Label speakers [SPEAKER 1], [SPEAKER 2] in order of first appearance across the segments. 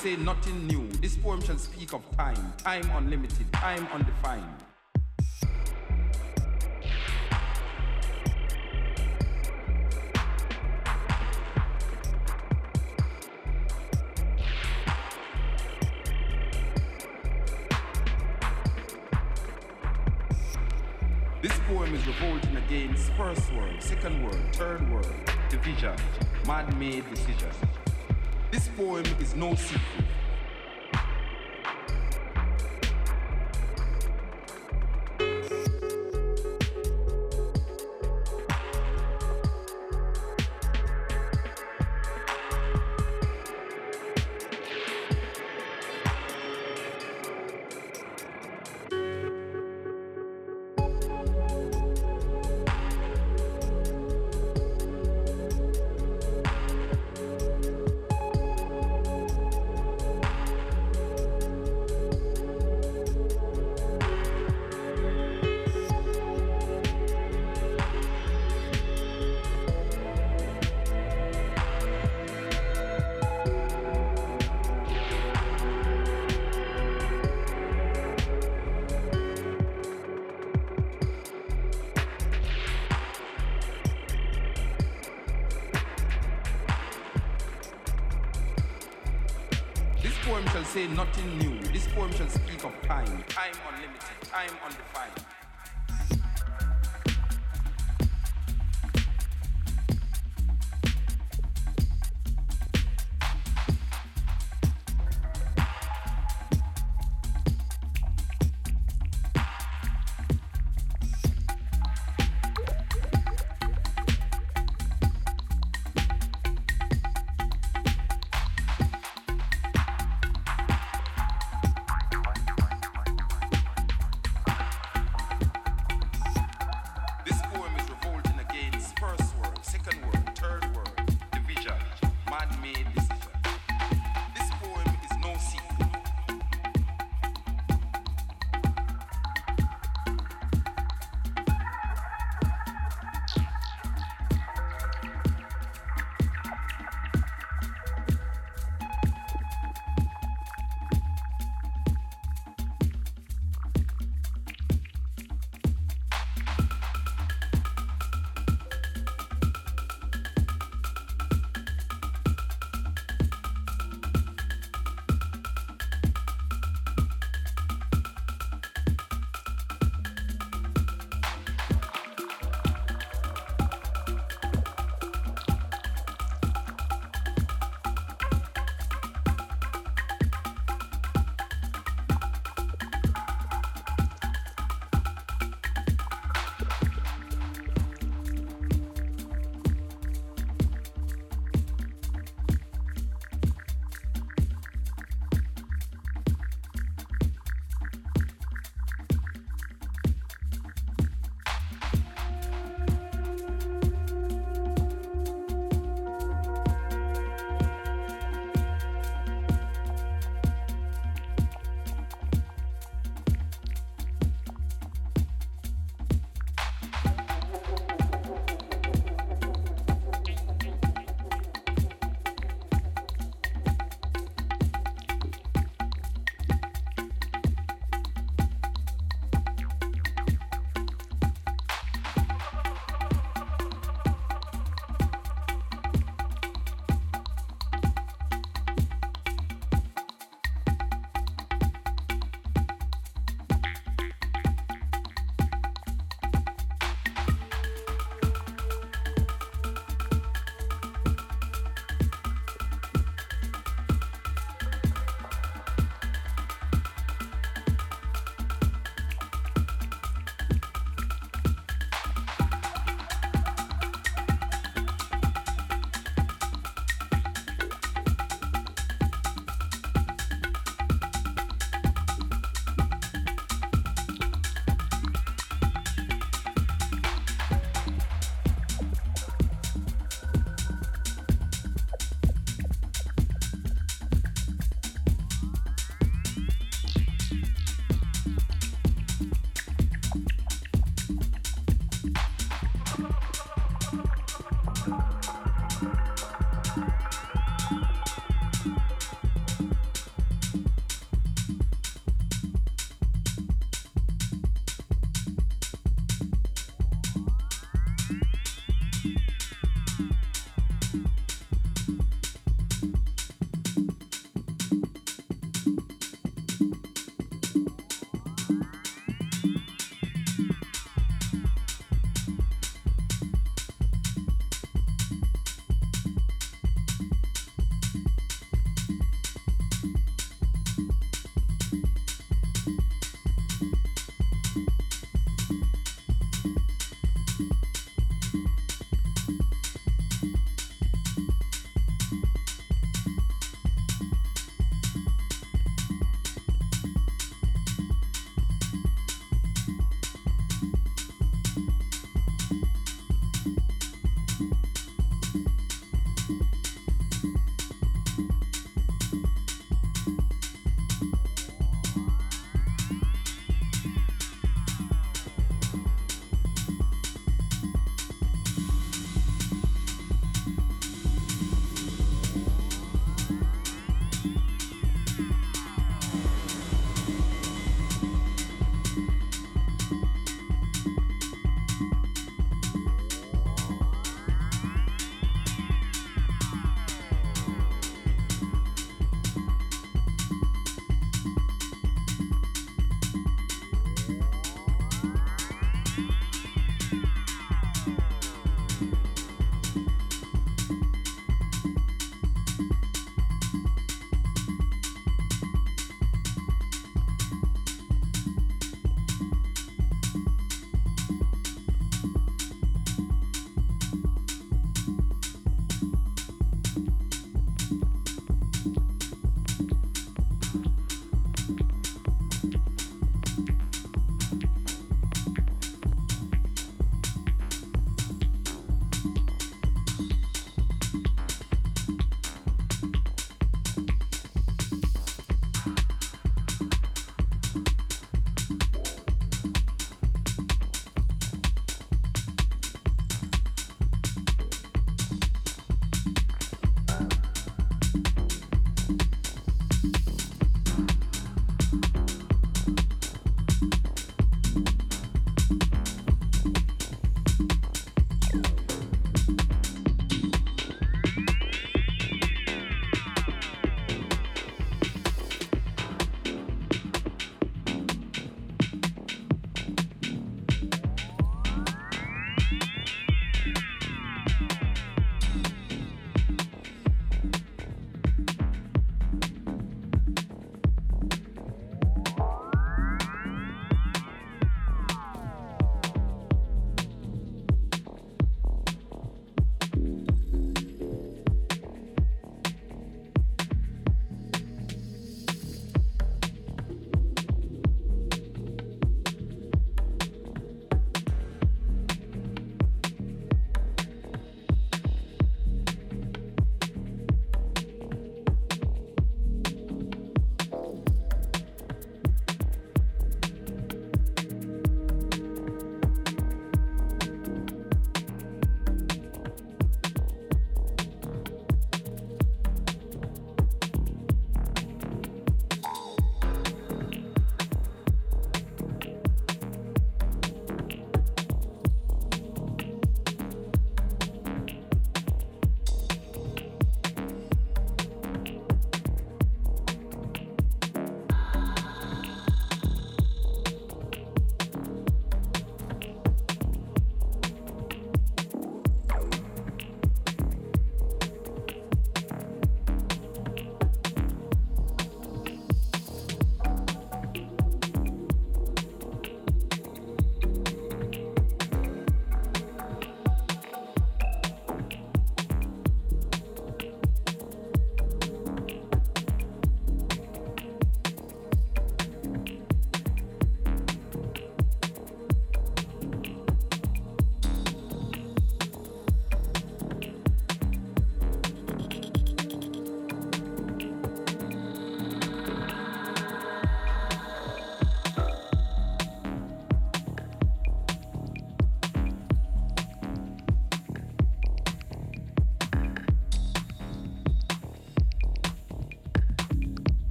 [SPEAKER 1] say nothing new. This poem shall speak of time, time unlimited, time undefined. This poem is revolting against first world, second world, third world, division, man-made decision. Poem is no secret.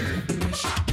[SPEAKER 2] Sabe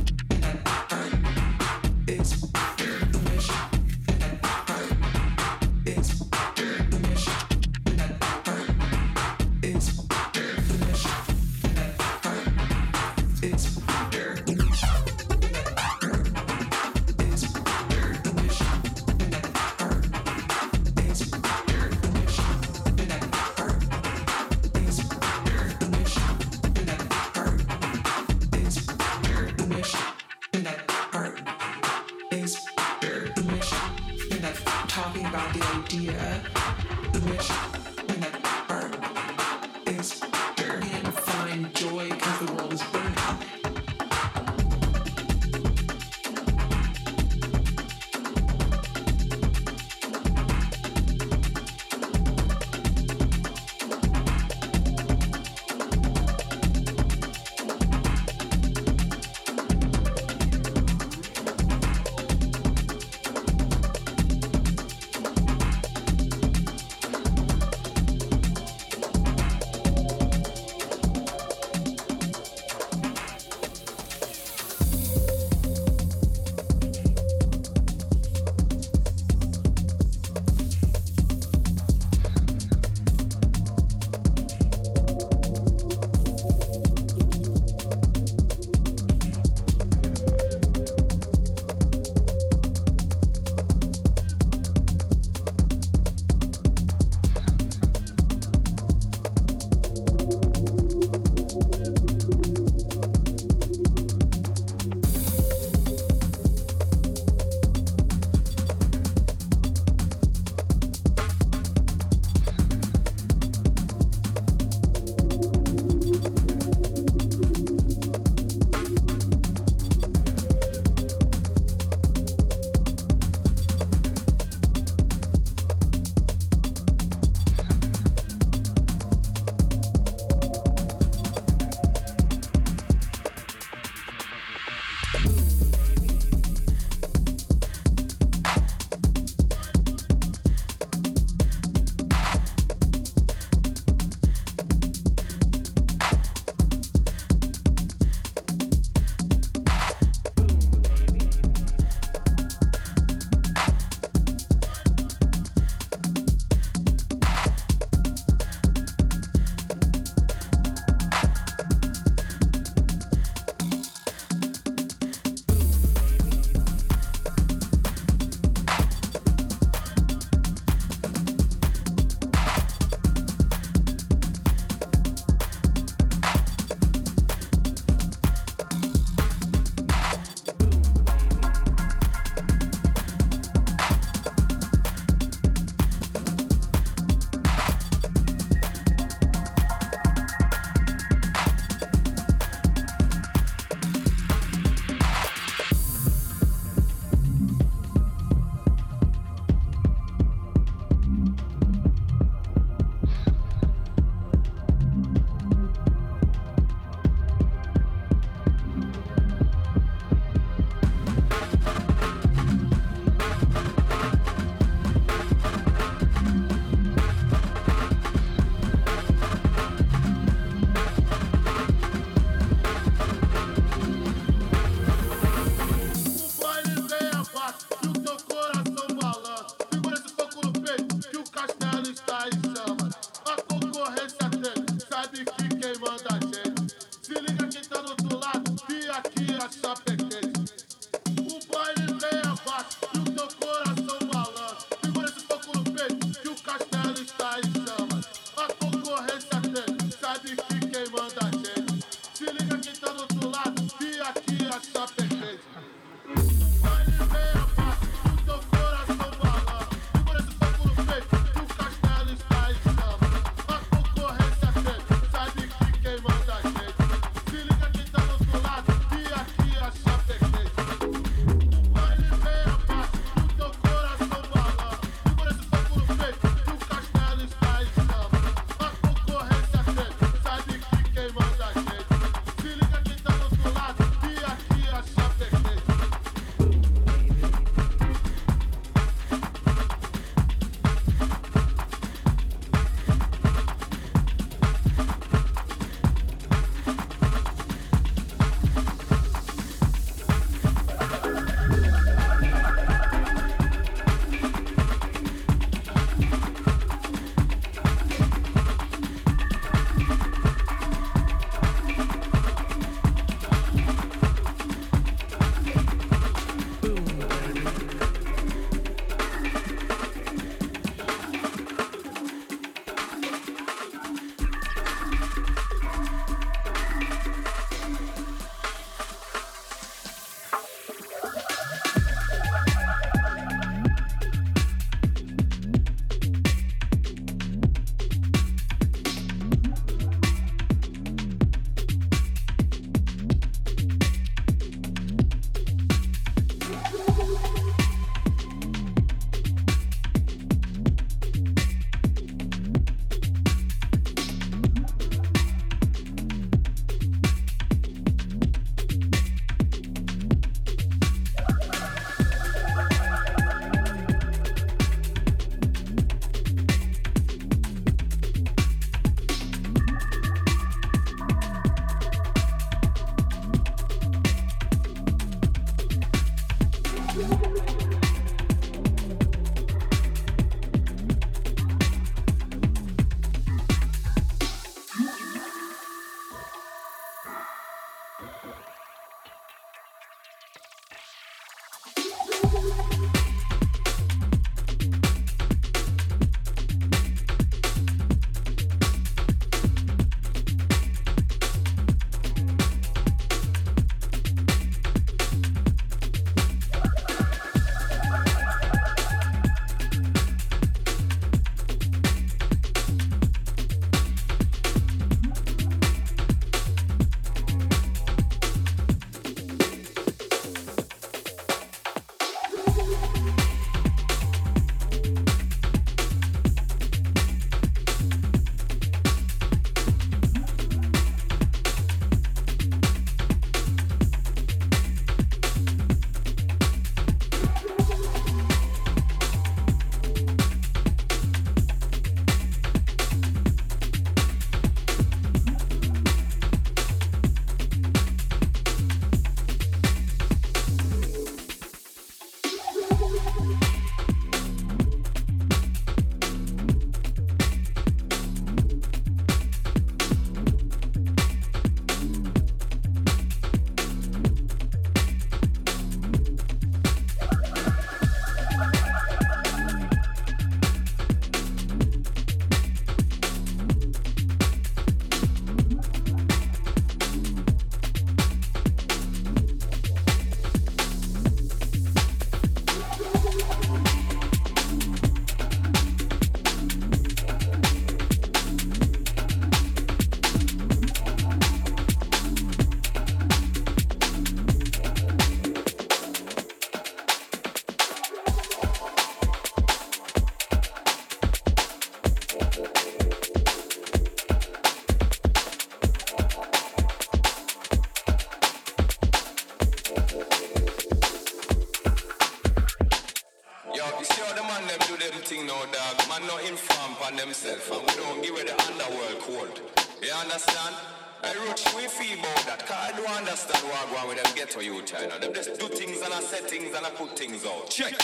[SPEAKER 3] themselves and we don't give it the underworld cold. You understand? I wrote we feel about that, cause I don't understand what I go on with them ghetto youth, China. Them just do things and I set things and I put things out. Check.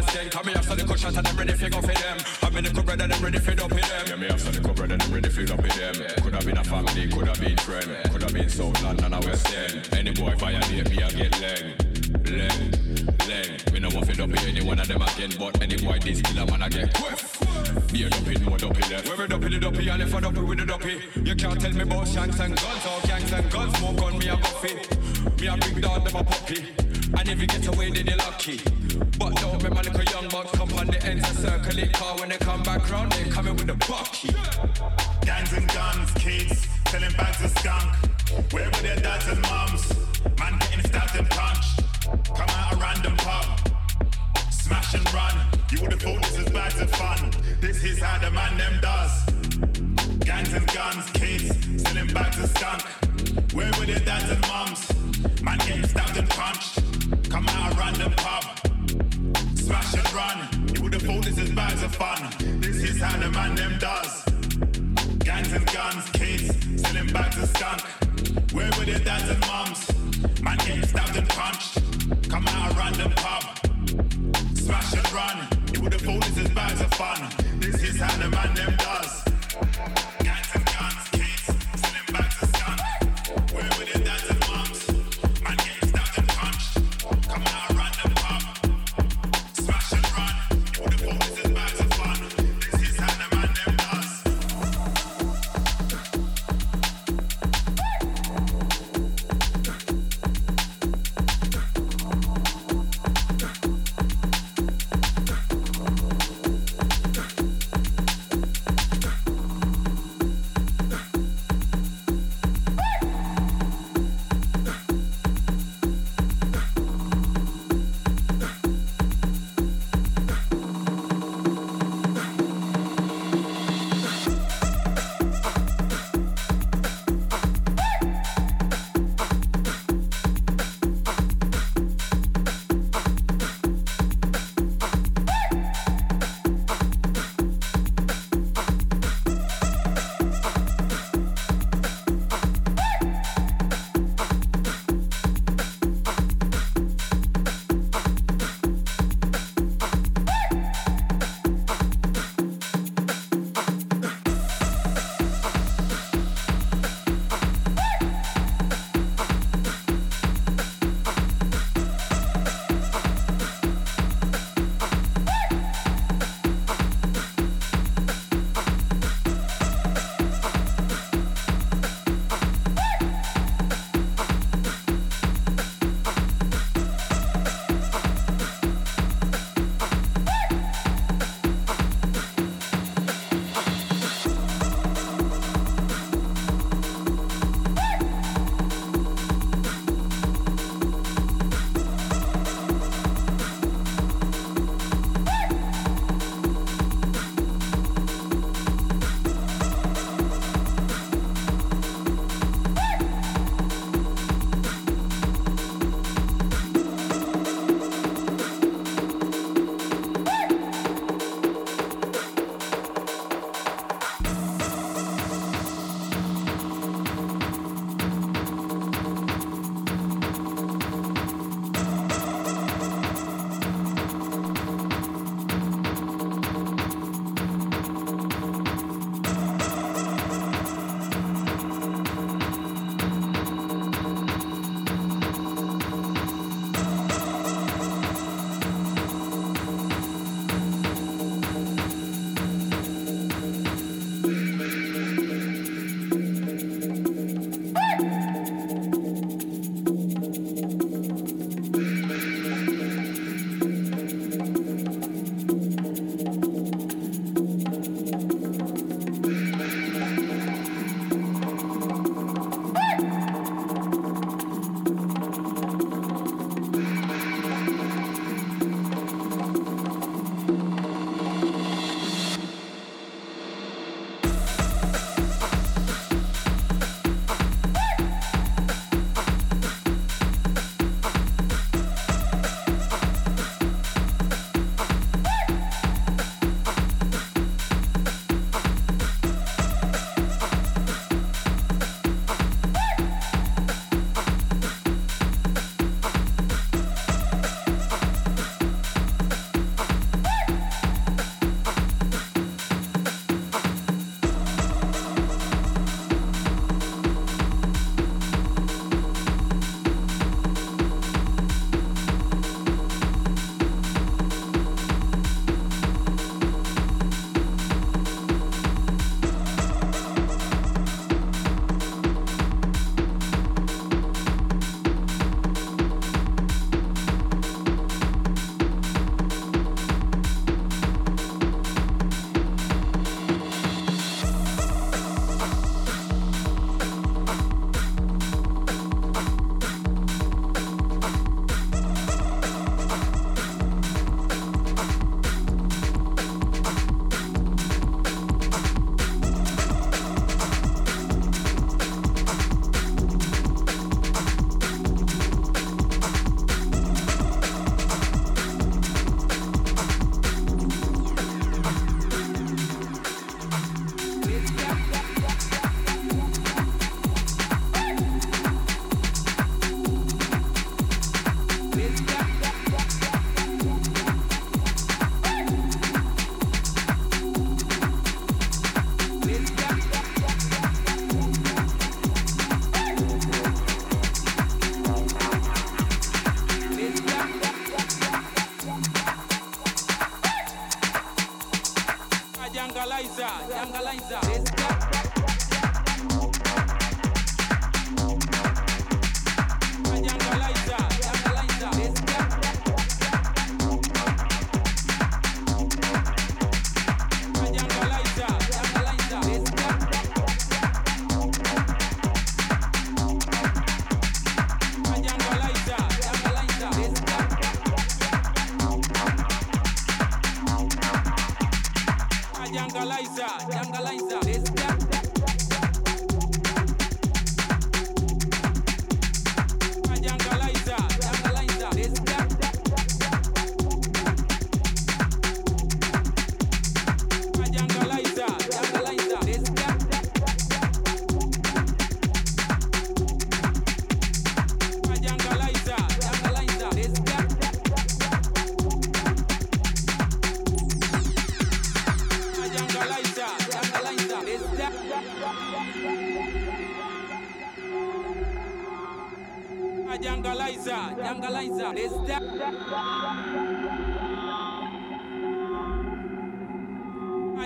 [SPEAKER 4] constant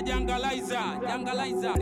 [SPEAKER 4] Jangalizer, Jangalizer,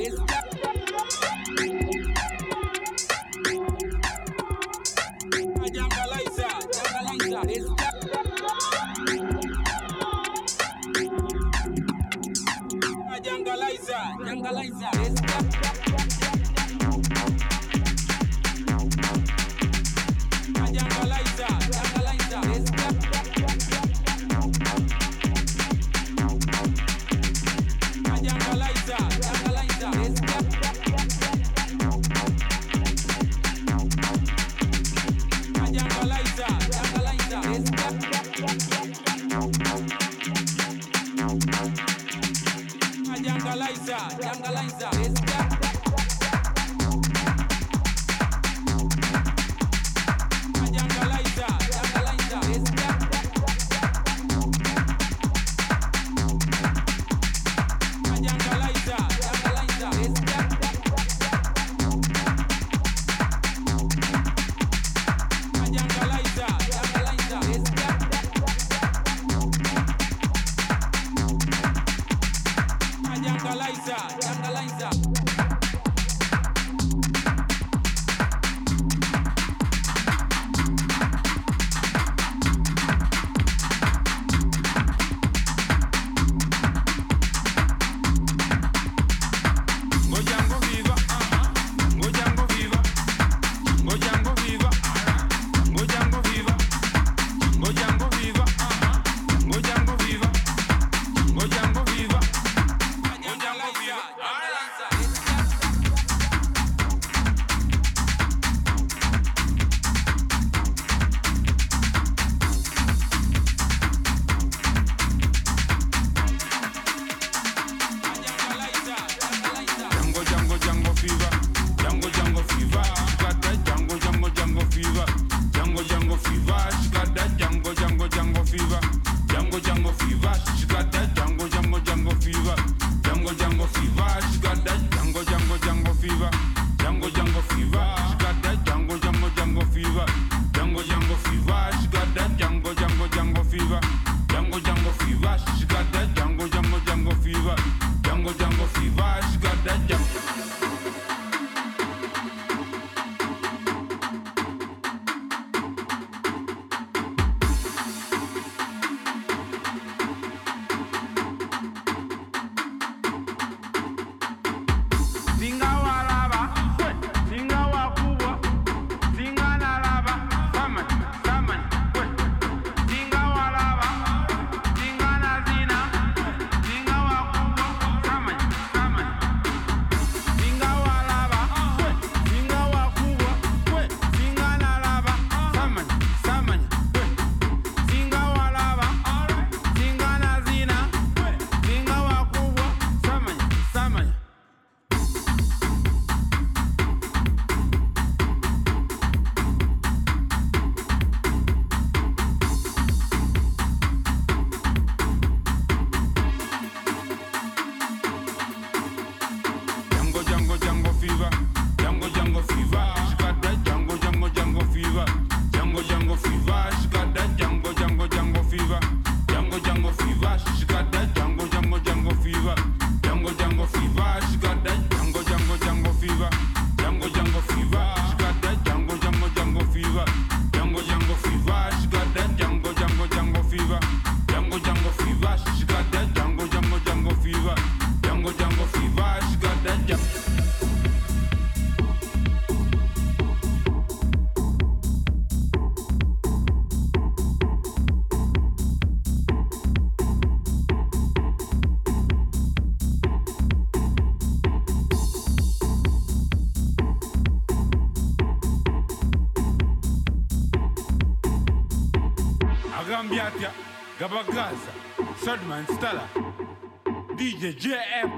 [SPEAKER 5] Baba Gaza, Sudman Stella, DJ
[SPEAKER 6] JF.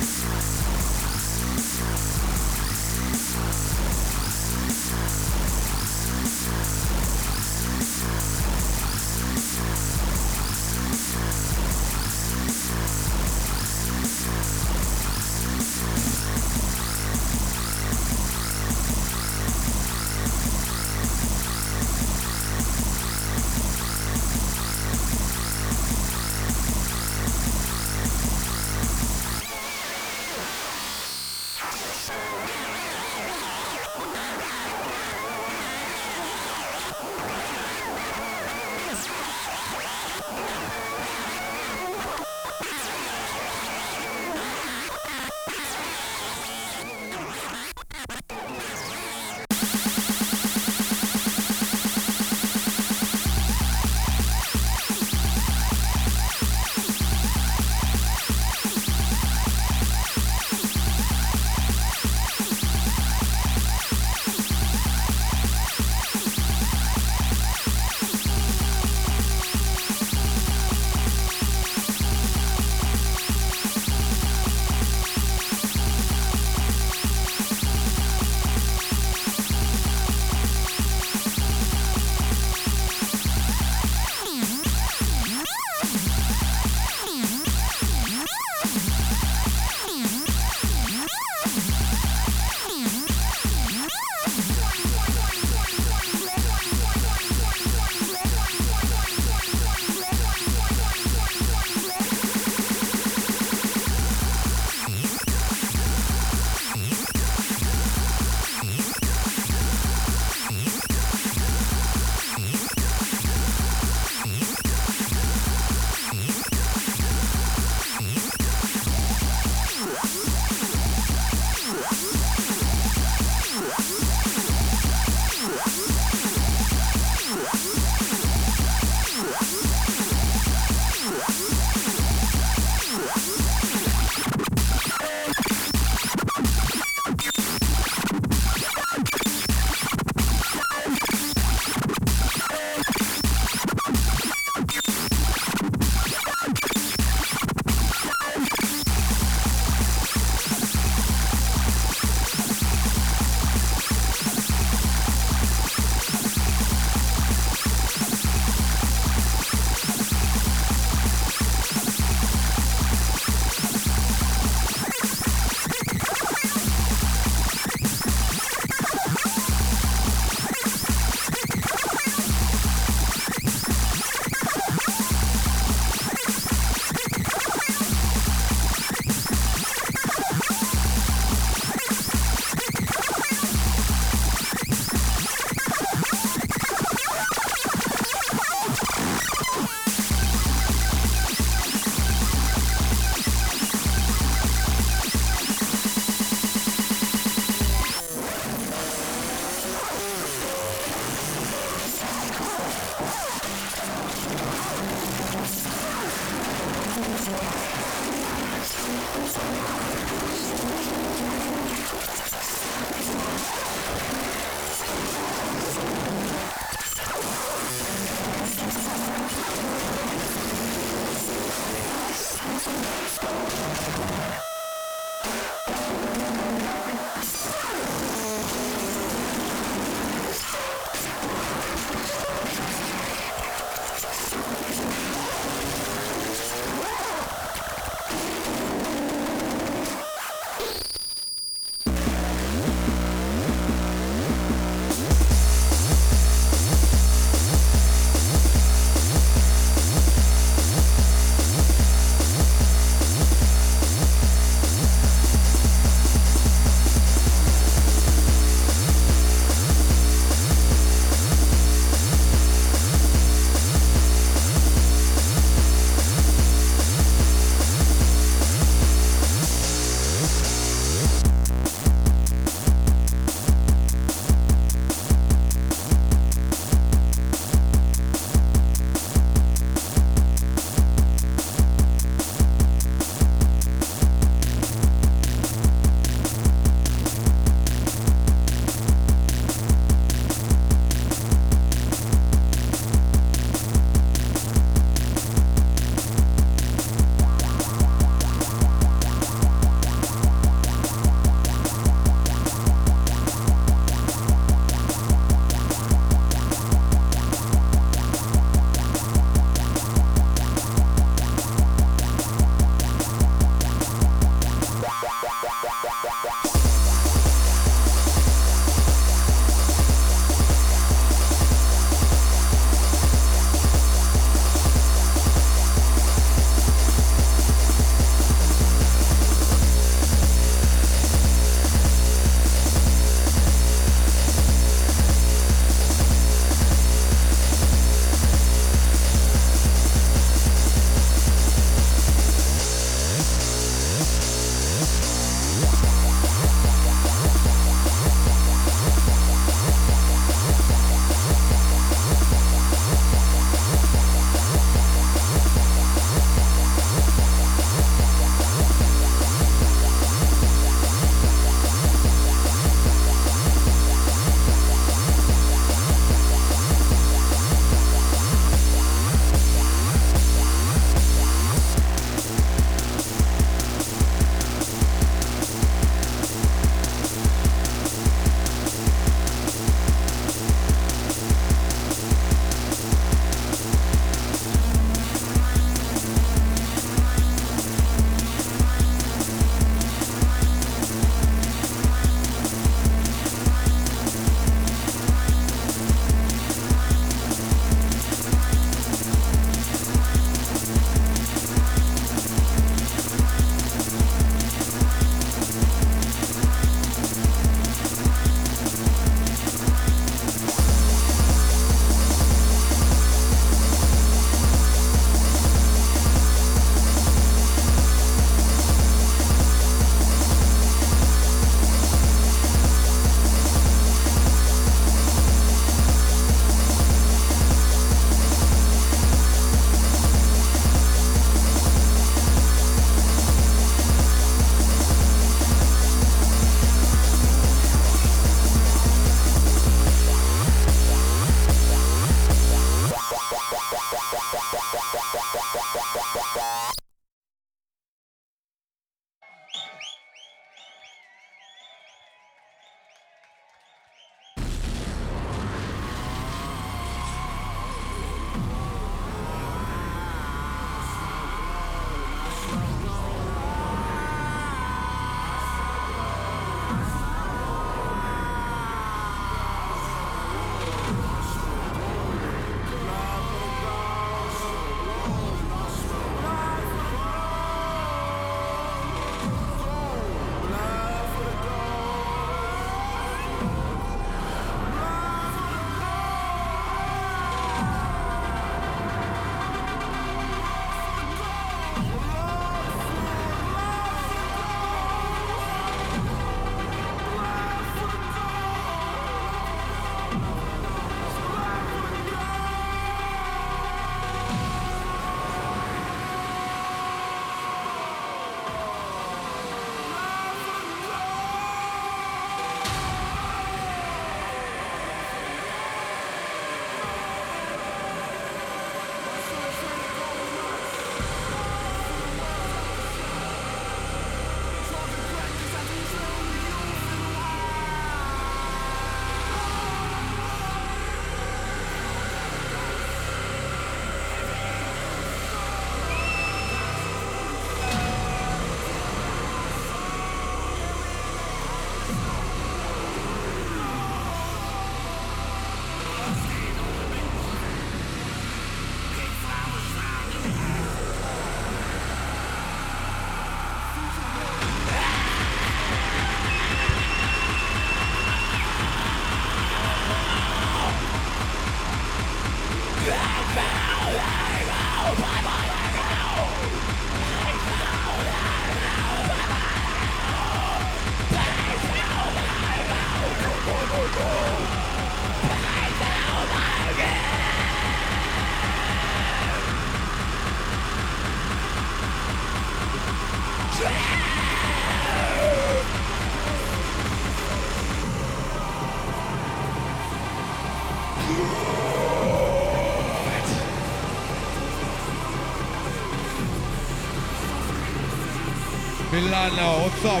[SPEAKER 6] Milano, what's up?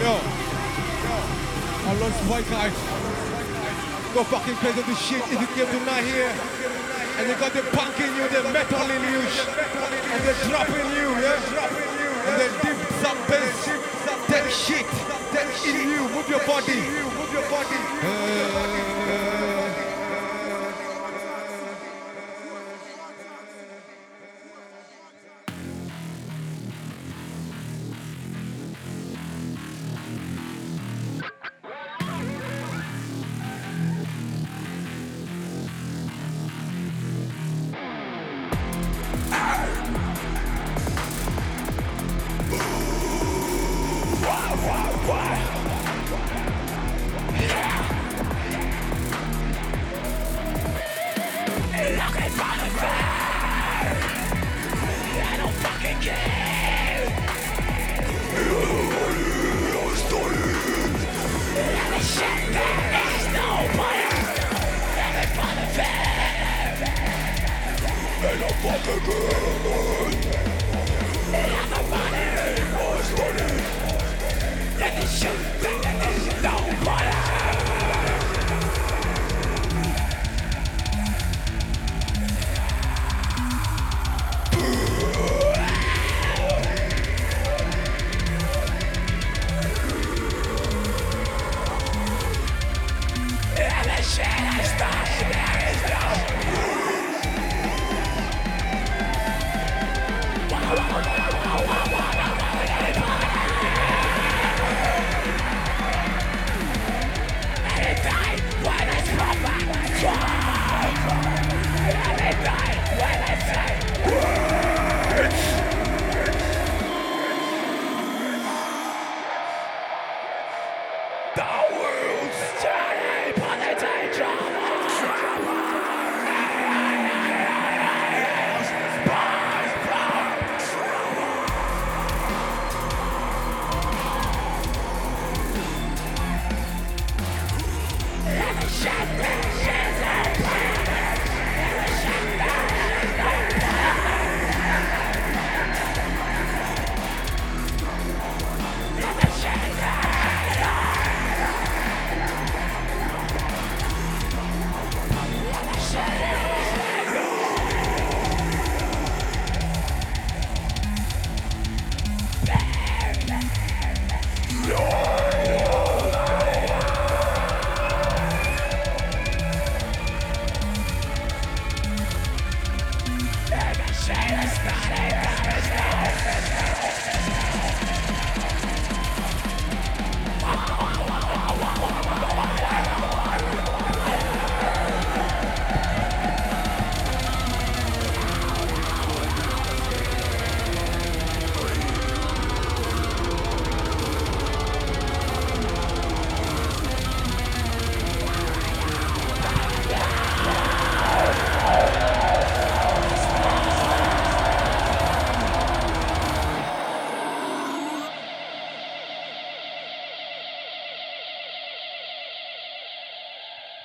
[SPEAKER 6] Yo, I lost my guys. Go fucking crazy this shit if you came to not here. And they got the punk in you, the metal in you, and they're dropping you, yeah? And then deep some bass, that shit, that in you, move your body, move your body.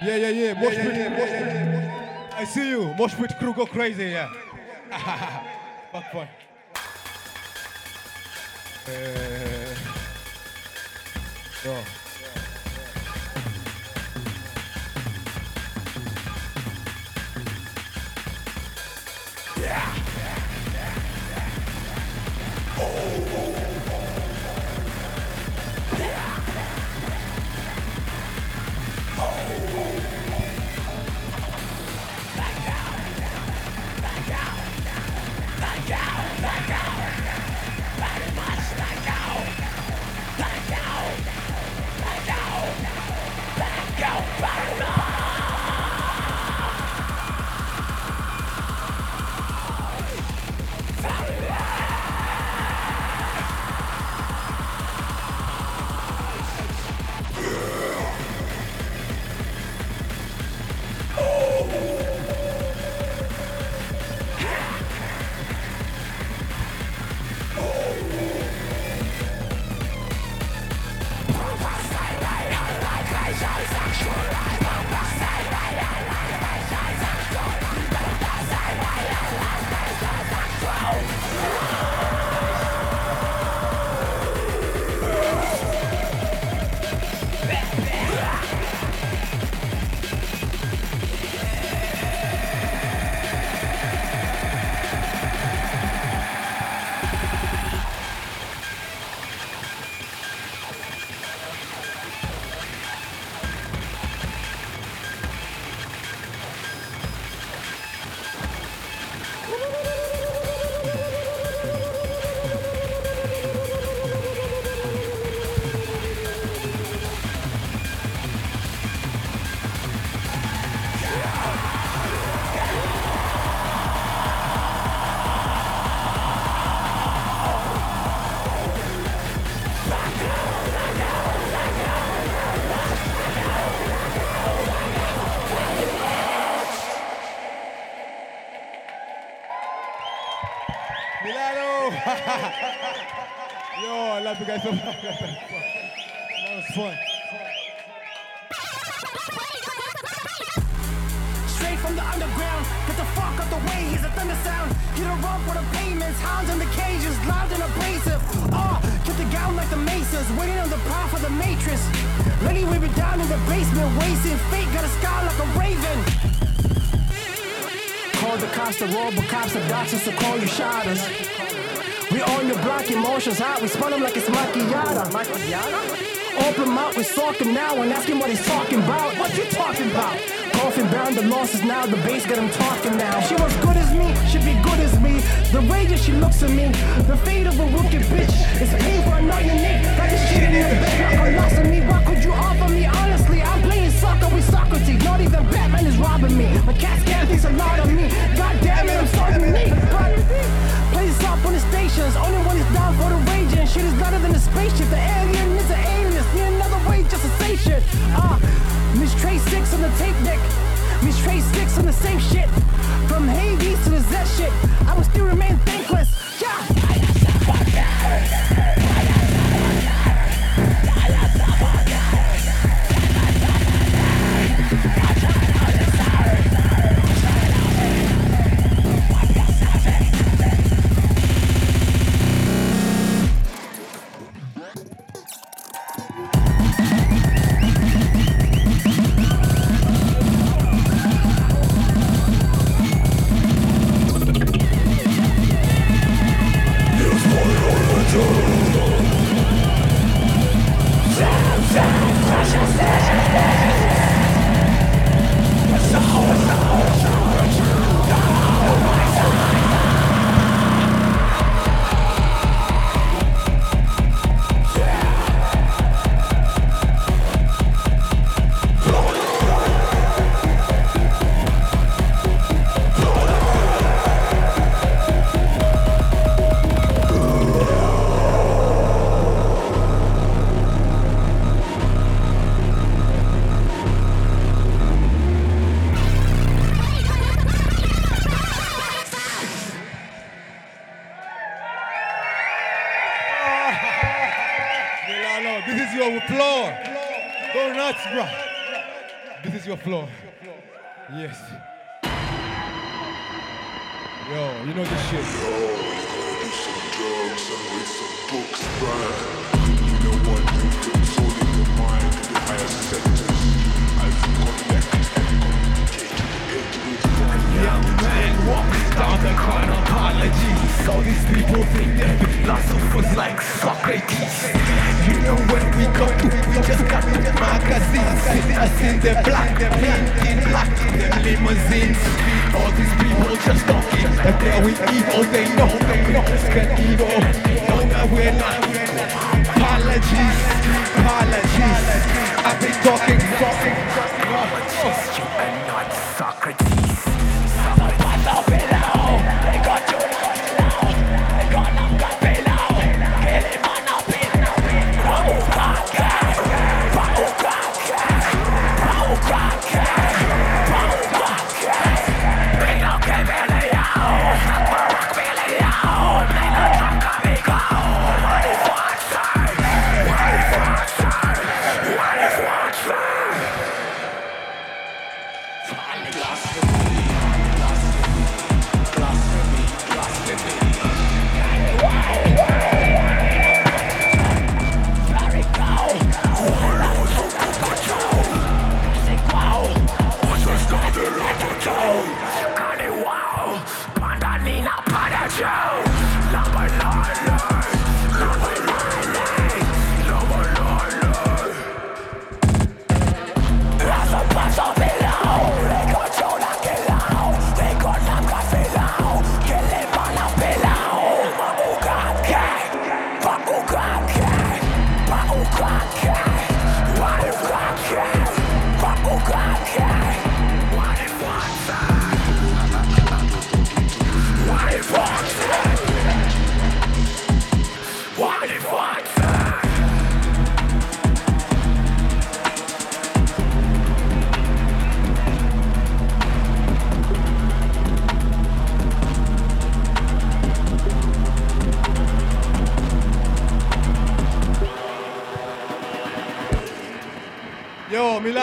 [SPEAKER 6] Yeah, yeah, yeah. Mosh pit, mosh pit. I see you. Mosh pit crew go crazy, yeah. Fuck boy. Uh,
[SPEAKER 7] the cops, the cops, the doctors to call you shotters. We on your block, emotions hot, we spun him like it's macchiata. Open mouth, we stalk him now and ask him what he's talking about. What you talking about? Coffin bound, the losses now, the bass got him talking now. She was good as me, she be good as me. The way that she looks at me, the fate of a wicked bitch is painful, I know you need. Got this shit in your bed, got lost me. What could you offer me? Honestly, Batman is robbing me. My cat scan thinks a lot of me. God damn it, I'm so unique. But plays up on the stations, only one is down for the raging. Shit is louder than a spaceship. The alien is an alien. Need another way just to say shit. Ah, Miss Trey six on the tape deck. Miss Trey six on the same shit. From Hades to the Z shit,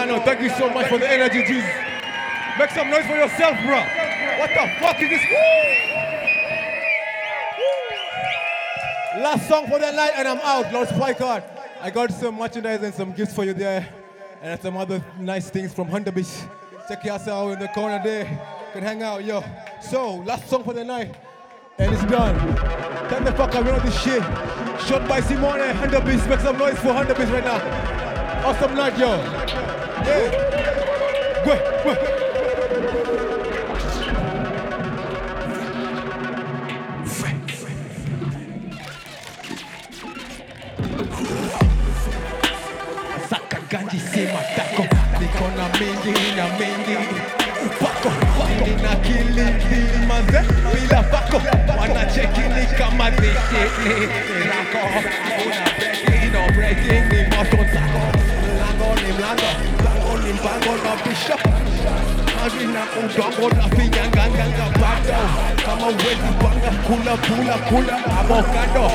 [SPEAKER 6] Milano, thank you so much for the energy, Jesus. Make some noise for yourself, bro. What the fuck is this? Last song for the night, and I'm out. Lord Spikeheart. I got some merchandise and some gifts for you there, and some other nice things from Hundebiss. Check yourself in the corner there. You can hang out, yo. So, last song for the night, and it's done. Turn the fuck you know this shit. Shot by Simone, Hundebiss. Make some noise for Hundebiss right now. Awesome night, yo. Yeah. Go,
[SPEAKER 8] Hadi na udongo na finyanganganga bado Kama uwezi panga kula kula kula avocado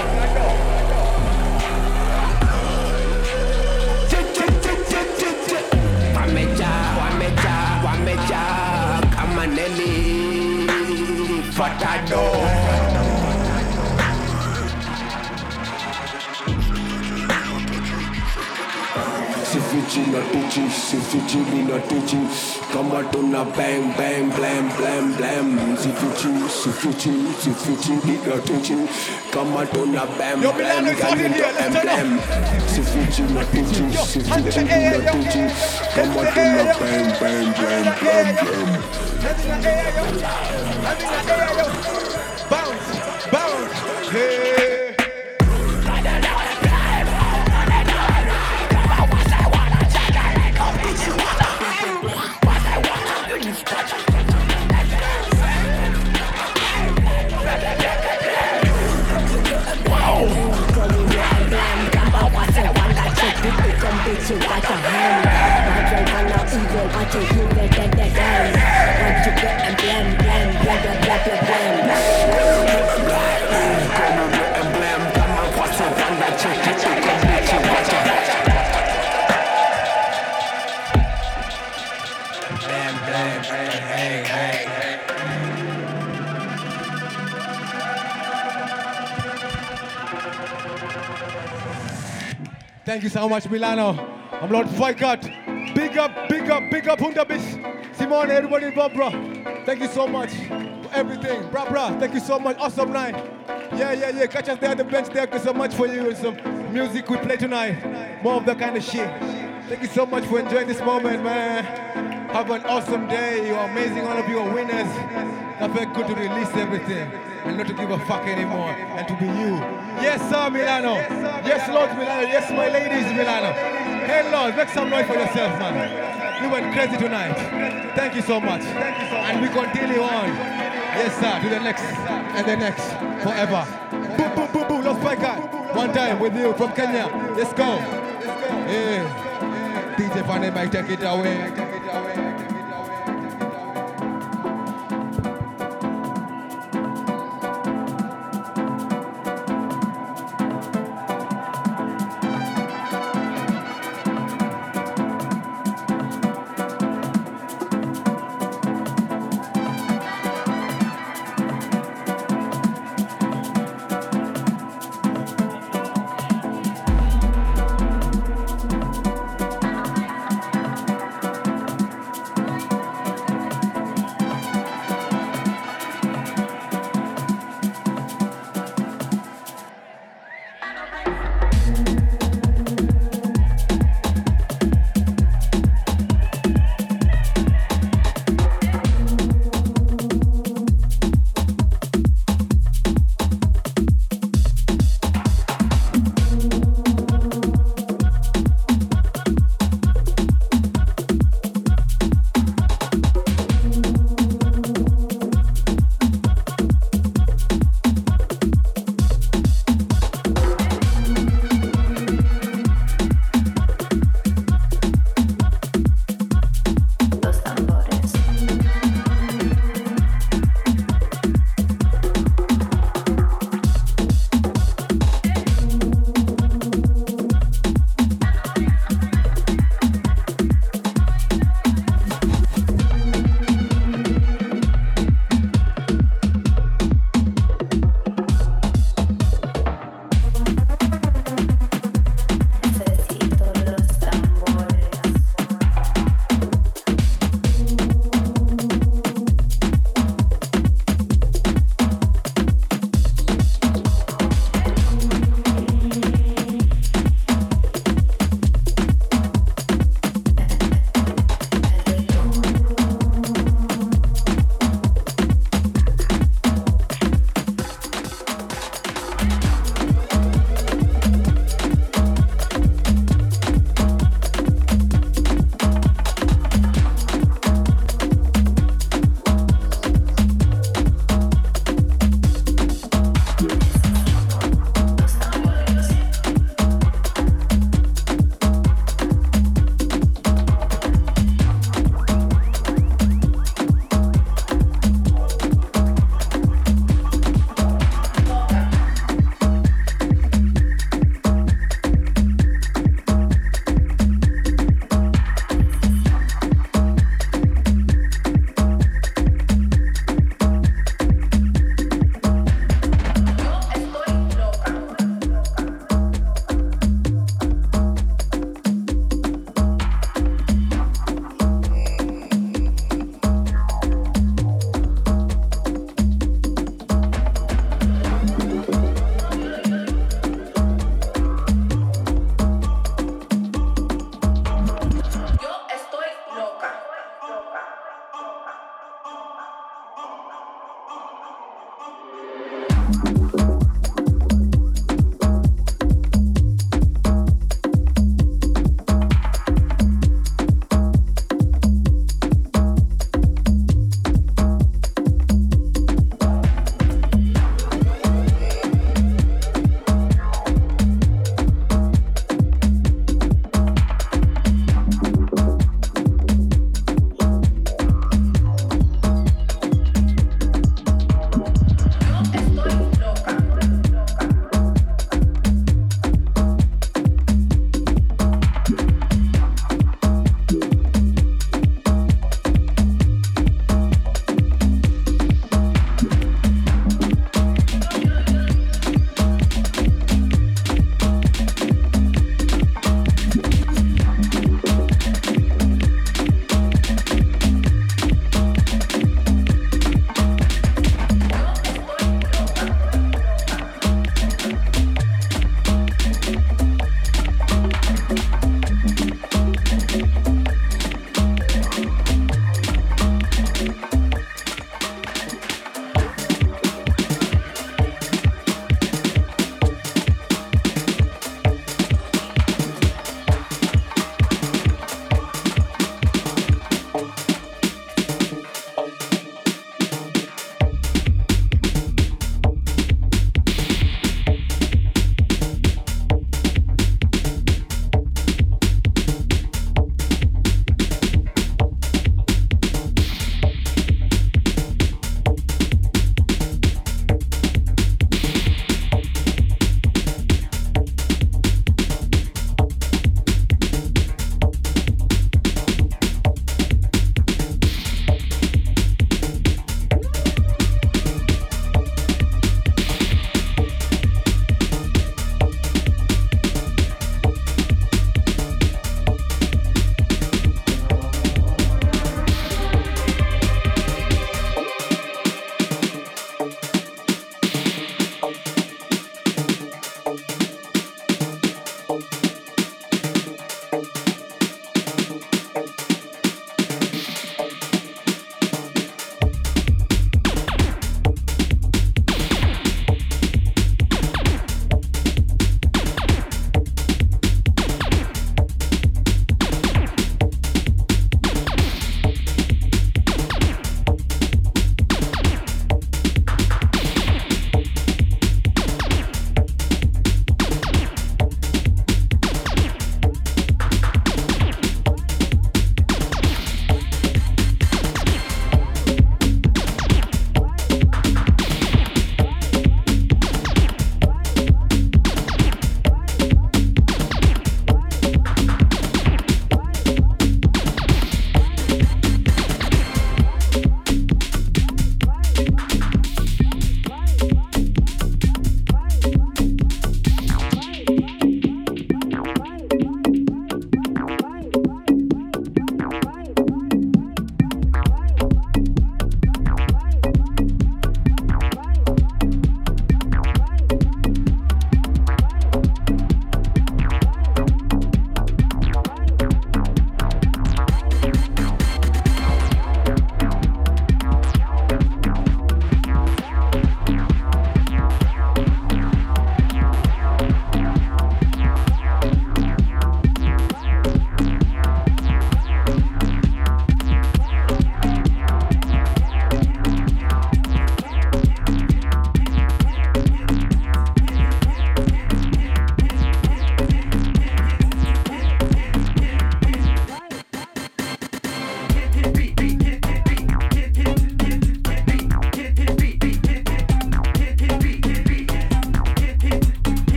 [SPEAKER 9] Wamejaa, wamejaa, wamejaa kama neli fatado.
[SPEAKER 10] Sifichi na tuchi, sifichi na tuchi Kama tuna bang bang blam blam blam. Sifichi, sifichi, sifichi na tuchi Kama tuna bam
[SPEAKER 6] Yo,
[SPEAKER 10] bam
[SPEAKER 6] Milano, it's hot in
[SPEAKER 10] blam
[SPEAKER 6] here, let's turn up.
[SPEAKER 10] blam Sifichi na tuchi,
[SPEAKER 6] hands in
[SPEAKER 10] sifichi
[SPEAKER 6] the air,
[SPEAKER 10] na
[SPEAKER 6] yo.
[SPEAKER 10] tuchi
[SPEAKER 6] Hands in
[SPEAKER 10] Kama
[SPEAKER 6] the
[SPEAKER 10] tuna
[SPEAKER 6] air, yo.
[SPEAKER 10] bang bang blam blam blam
[SPEAKER 6] Thank you so much, Milano. I'm Lord Spikeheart. Big up, big up, Hundebiss. Simone, everybody involved, bro. Thank you so much for everything. Bra, bra, thank you so much. Awesome night. Yeah, yeah, yeah. Catch us there at the bench. Thank you so much for you and some music we play tonight. More of that kind of shit. Thank you so much for enjoying this moment, man. Have an awesome day. You're amazing. All of you are winners. I felt good to release everything and not to give a fuck anymore and to be you. Yes, sir, Milano. Yes, Lord Milano. Yes, my ladies, Milano. Hey, Lord, make some noise for yourself, man. You went crazy tonight. Thank you so much. And we continue on. Yes, sir, to the next and the next forever. Boom, boom, boom, boom. Lost Fight Guy. One time with you from Kenya. Let's go. Yeah. DJ Fanny take it away.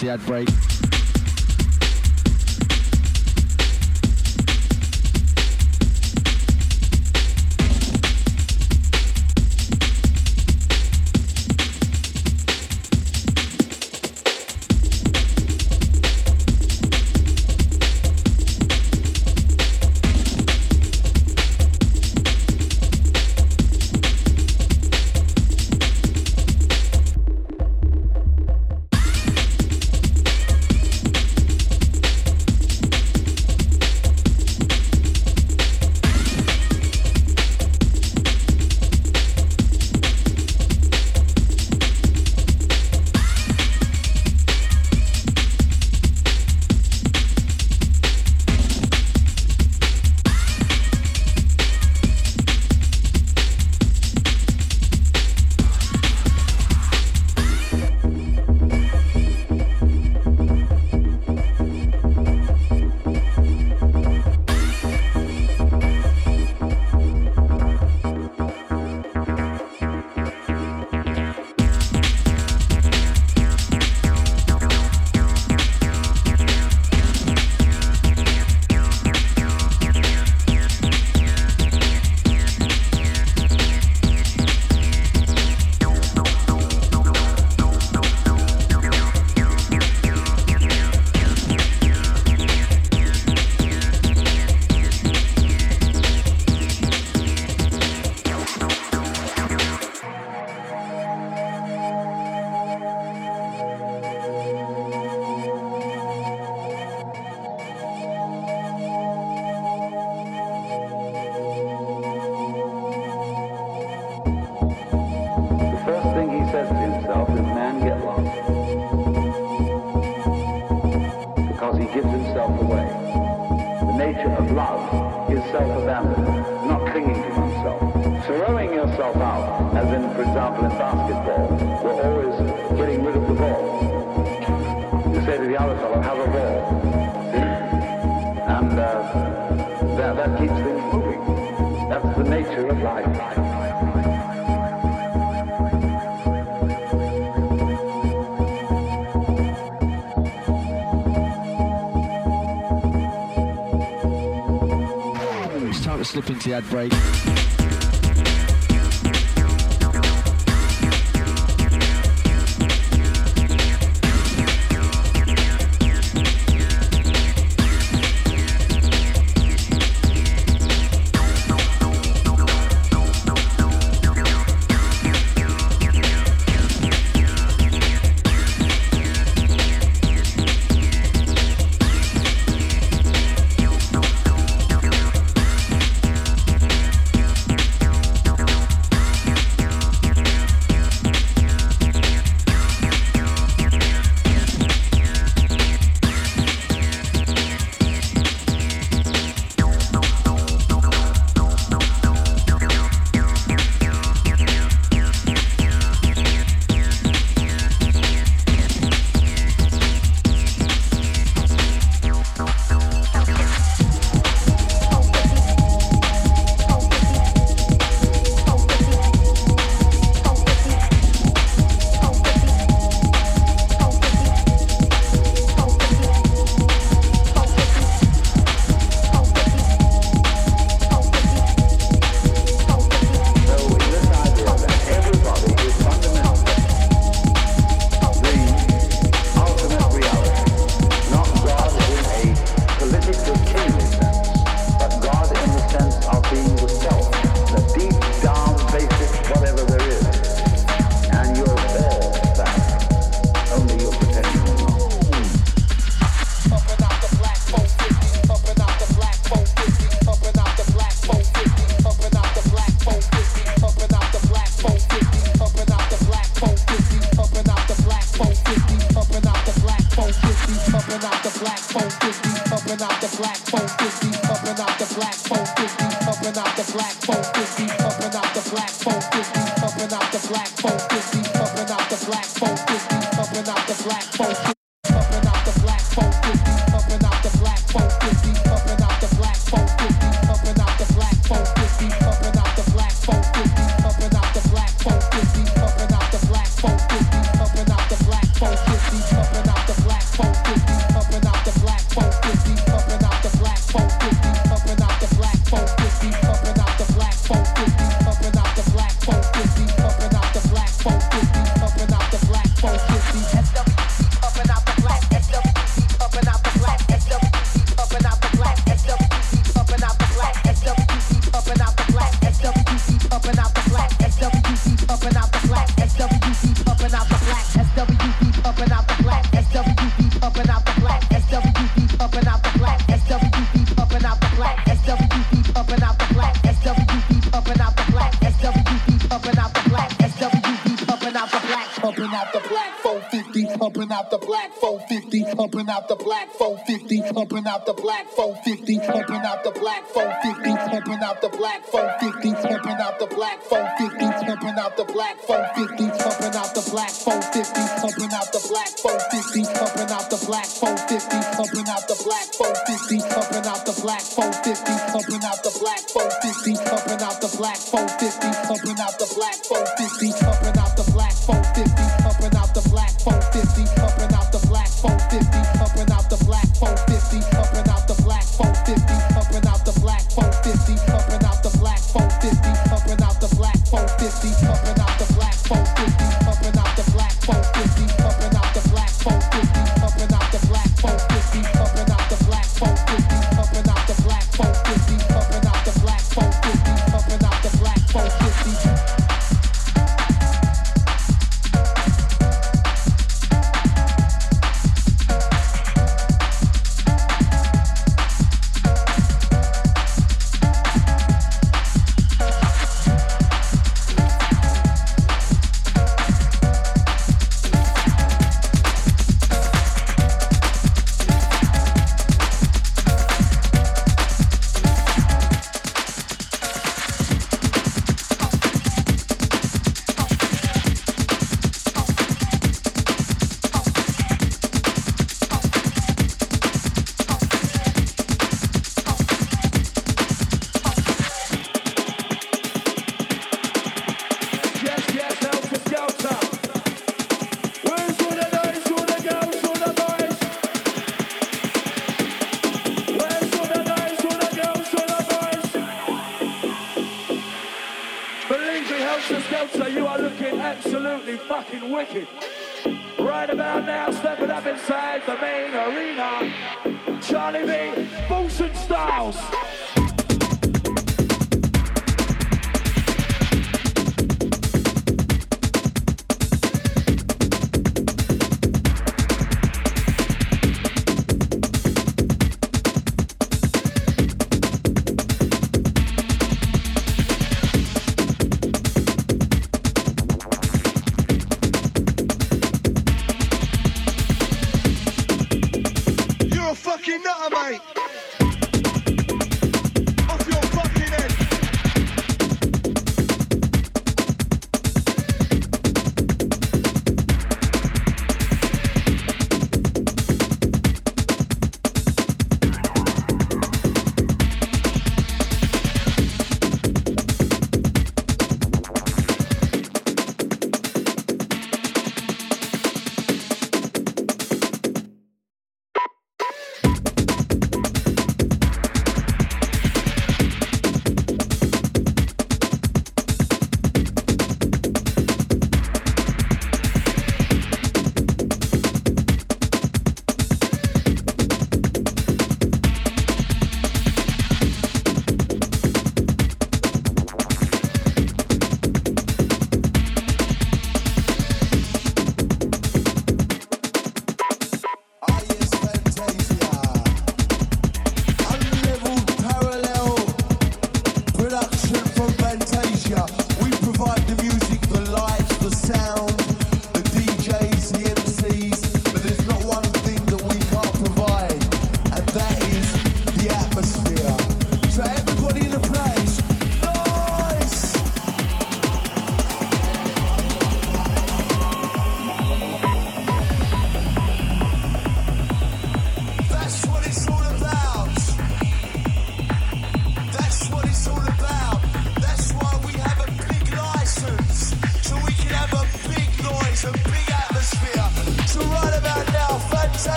[SPEAKER 11] The
[SPEAKER 12] ad break. Ad break.
[SPEAKER 13] the black 450, pumping out the black 450, pumping out the black 450, pumping out the black 450, pumping out the black 450, pumping out the black 450, pumping out the black 450, pumping out the black 450, pumping out the black 450, pumping out the black 450, pumping out the black 450, pumping out the black 450, pumping out the black 450, pumping out the black 450, pumping out the black